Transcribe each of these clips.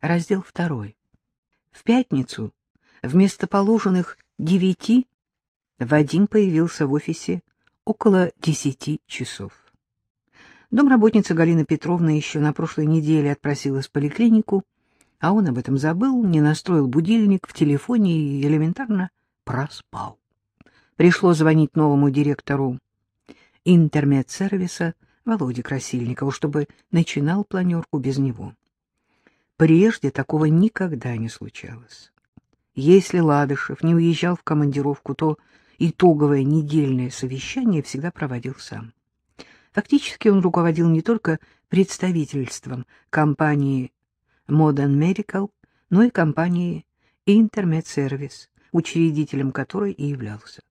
Раздел второй. В пятницу вместо положенных девяти Вадим появился в офисе около десяти часов. Домработница Галина Петровна еще на прошлой неделе отпросилась в поликлинику, а он об этом забыл, не настроил будильник в телефоне и элементарно проспал. Пришло звонить новому директору интернет-сервиса Володе Красильникову, чтобы начинал планерку без него. Прежде такого никогда не случалось. Если Ладышев не уезжал в командировку, то итоговое недельное совещание всегда проводил сам. Фактически он руководил не только представительством компании Modern Medical, но и компании Intermed Service, учредителем которой и являлся.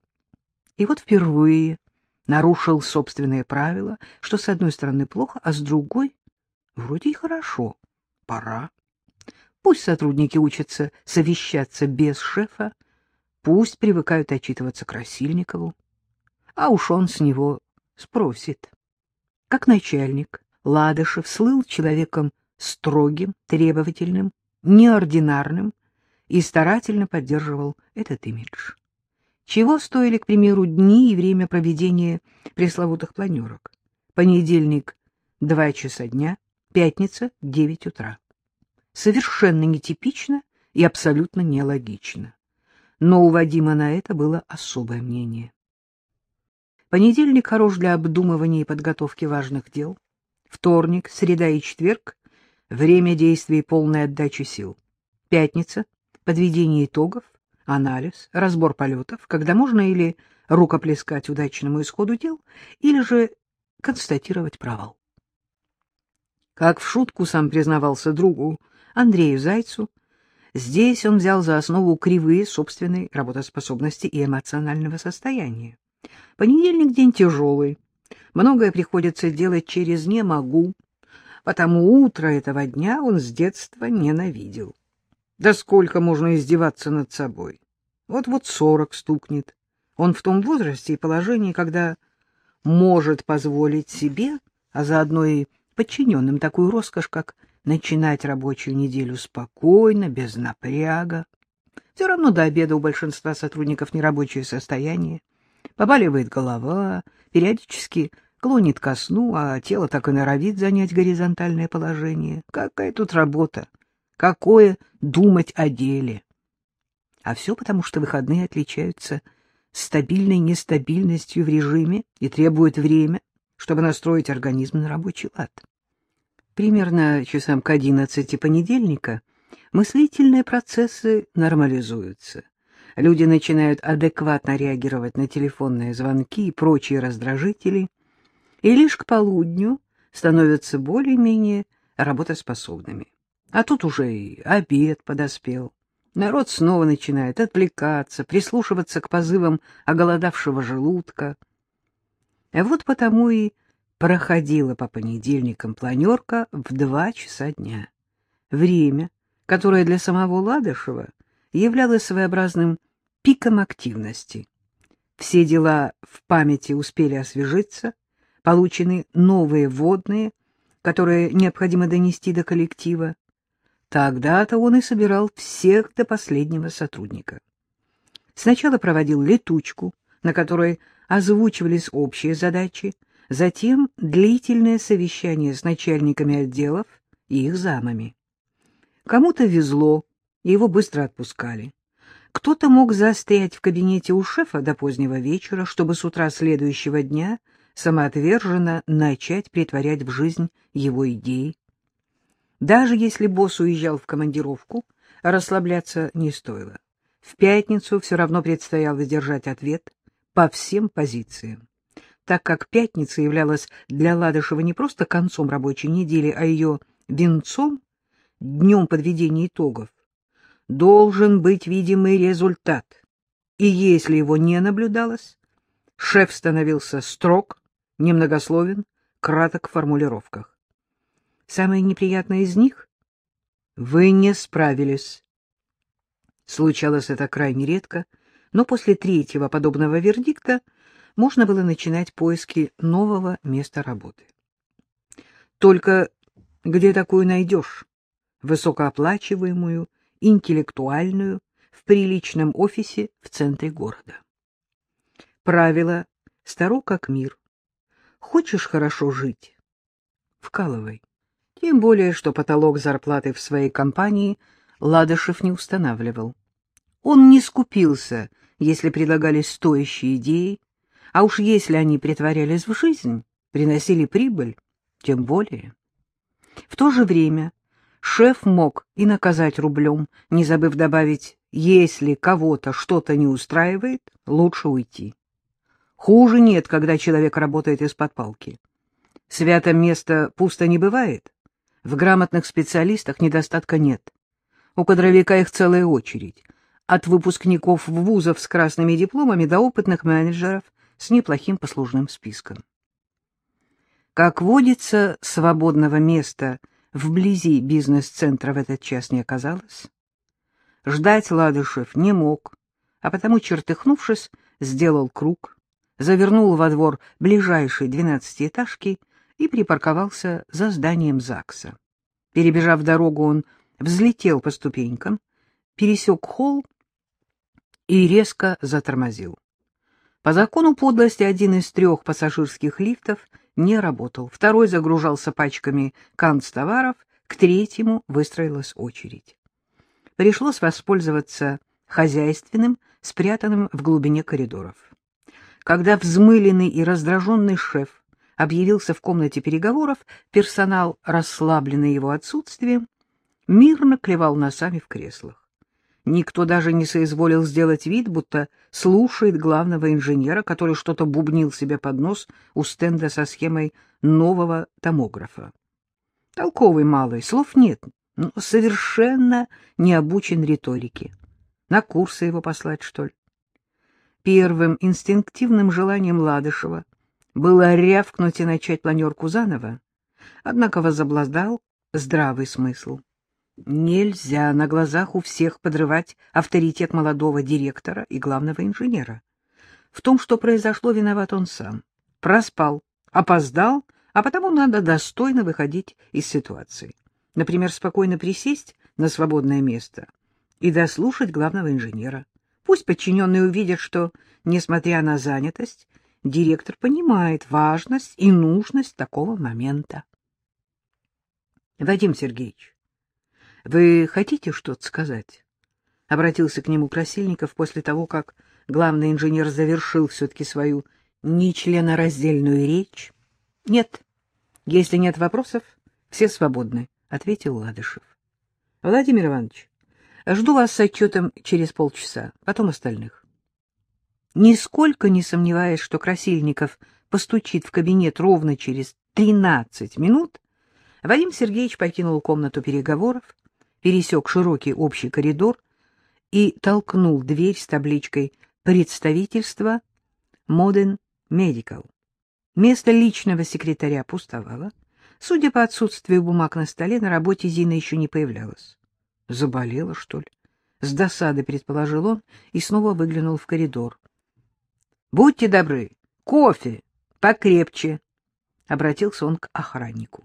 И вот впервые нарушил собственные правила, что с одной стороны плохо, а с другой вроде и хорошо. Пора. Пусть сотрудники учатся совещаться без шефа, пусть привыкают отчитываться Красильникову, а уж он с него спросит. Как начальник, Ладышев слыл человеком строгим, требовательным, неординарным и старательно поддерживал этот имидж. Чего стоили, к примеру, дни и время проведения пресловутых планерок? Понедельник — два часа дня, пятница — девять утра. Совершенно нетипично и абсолютно нелогично. Но у Вадима на это было особое мнение. Понедельник хорош для обдумывания и подготовки важных дел. Вторник, среда и четверг — время действий полной отдачи сил. Пятница — подведение итогов, анализ, разбор полетов, когда можно или рукоплескать удачному исходу дел, или же констатировать провал. Как в шутку сам признавался другу Андрею Зайцу, здесь он взял за основу кривые собственной работоспособности и эмоционального состояния. Понедельник день тяжелый. Многое приходится делать через «не могу», потому утро этого дня он с детства ненавидел. Да сколько можно издеваться над собой? Вот-вот сорок стукнет. Он в том возрасте и положении, когда может позволить себе, а заодно и подчиненным такую роскошь, как начинать рабочую неделю спокойно, без напряга. Все равно до обеда у большинства сотрудников нерабочее состояние. Побаливает голова, периодически клонит ко сну, а тело так и норовит занять горизонтальное положение. Какая тут работа? Какое думать о деле? А все потому, что выходные отличаются стабильной нестабильностью в режиме и требуют время, чтобы настроить организм на рабочий лад. Примерно часам к одиннадцати понедельника мыслительные процессы нормализуются люди начинают адекватно реагировать на телефонные звонки и прочие раздражители, и лишь к полудню становятся более-менее работоспособными. А тут уже и обед подоспел. Народ снова начинает отвлекаться, прислушиваться к позывам оголодавшего желудка. А вот потому и проходила по понедельникам планерка в два часа дня. Время, которое для самого Ладышева являлось своеобразным пиком активности. Все дела в памяти успели освежиться, получены новые вводные, которые необходимо донести до коллектива. Тогда-то он и собирал всех до последнего сотрудника. Сначала проводил летучку, на которой озвучивались общие задачи, затем длительное совещание с начальниками отделов и их замами. Кому-то везло, его быстро отпускали. Кто-то мог застрять в кабинете у шефа до позднего вечера, чтобы с утра следующего дня самоотверженно начать притворять в жизнь его идеи. Даже если босс уезжал в командировку, расслабляться не стоило. В пятницу все равно предстояло держать ответ по всем позициям. Так как пятница являлась для Ладышева не просто концом рабочей недели, а ее венцом, днем подведения итогов, должен быть видимый результат. И если его не наблюдалось, шеф становился строг, немногословен, краток в формулировках. Самое неприятное из них — вы не справились. Случалось это крайне редко, но после третьего подобного вердикта можно было начинать поиски нового места работы. Только где такую найдешь? высокооплачиваемую, интеллектуальную, в приличном офисе в центре города. Правило старо как мир. Хочешь хорошо жить? Вкалывай. Тем более, что потолок зарплаты в своей компании Ладышев не устанавливал. Он не скупился, если предлагались стоящие идеи, а уж если они притворялись в жизнь, приносили прибыль, тем более. В то же время шеф мог и наказать рублем, не забыв добавить, если кого-то что-то не устраивает, лучше уйти. Хуже нет, когда человек работает из-под палки. Свято место пусто не бывает. В грамотных специалистах недостатка нет. У кадровика их целая очередь. От выпускников вузов с красными дипломами до опытных менеджеров с неплохим послужным списком. Как водится, свободного места вблизи бизнес-центра в этот час не оказалось. Ждать Ладышев не мог, а потому, чертыхнувшись, сделал круг, завернул во двор ближайшей двенадцатиэтажки и припарковался за зданием ЗАГСа. Перебежав дорогу, он взлетел по ступенькам, пересек холл и резко затормозил. По закону подлости один из трех пассажирских лифтов не работал, второй загружался пачками канцтоваров, к третьему выстроилась очередь. Пришлось воспользоваться хозяйственным, спрятанным в глубине коридоров. Когда взмыленный и раздраженный шеф объявился в комнате переговоров, персонал, расслабленный его отсутствием, мирно клевал носами в креслах. Никто даже не соизволил сделать вид, будто слушает главного инженера, который что-то бубнил себе под нос у стенда со схемой нового томографа. Толковый малый, слов нет, но совершенно не обучен риторике. На курсы его послать, что ли? Первым инстинктивным желанием Ладышева было рявкнуть и начать планерку заново, однако возобладал здравый смысл. Нельзя на глазах у всех подрывать авторитет молодого директора и главного инженера. В том, что произошло, виноват он сам. Проспал, опоздал, а потому надо достойно выходить из ситуации. Например, спокойно присесть на свободное место и дослушать главного инженера. Пусть подчиненные увидят, что, несмотря на занятость, директор понимает важность и нужность такого момента. Вадим Сергеевич, вы хотите что-то сказать? Обратился к нему Красильников после того, как главный инженер завершил все-таки свою нечленораздельную речь. — Нет. Если нет вопросов, все свободны, — ответил Ладышев. — Владимир Иванович, жду вас с отчетом через полчаса, потом остальных. Нисколько не сомневаясь, что Красильников постучит в кабинет ровно через тринадцать минут, Вадим Сергеевич покинул комнату переговоров, пересек широкий общий коридор и толкнул дверь с табличкой «Представительство Modern Medical». Место личного секретаря пустовало. Судя по отсутствию бумаг на столе, на работе Зина еще не появлялась. Заболела, что ли? С досады предположил он и снова выглянул в коридор. — Будьте добры, кофе, покрепче, — обратился он к охраннику.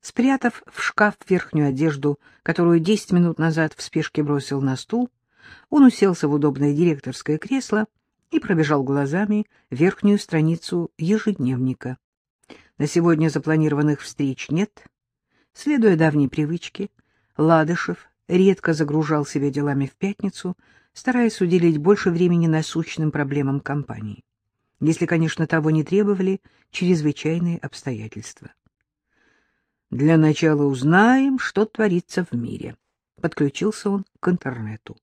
Спрятав в шкаф верхнюю одежду, которую десять минут назад в спешке бросил на стул, он уселся в удобное директорское кресло и пробежал глазами верхнюю страницу ежедневника. На сегодня запланированных встреч нет. Следуя давней привычке, Ладышев редко загружал себя делами в пятницу, стараясь уделить больше времени насущным проблемам компании, если, конечно, того не требовали чрезвычайные обстоятельства. Для начала узнаем, что творится в мире. Подключился он к интернету.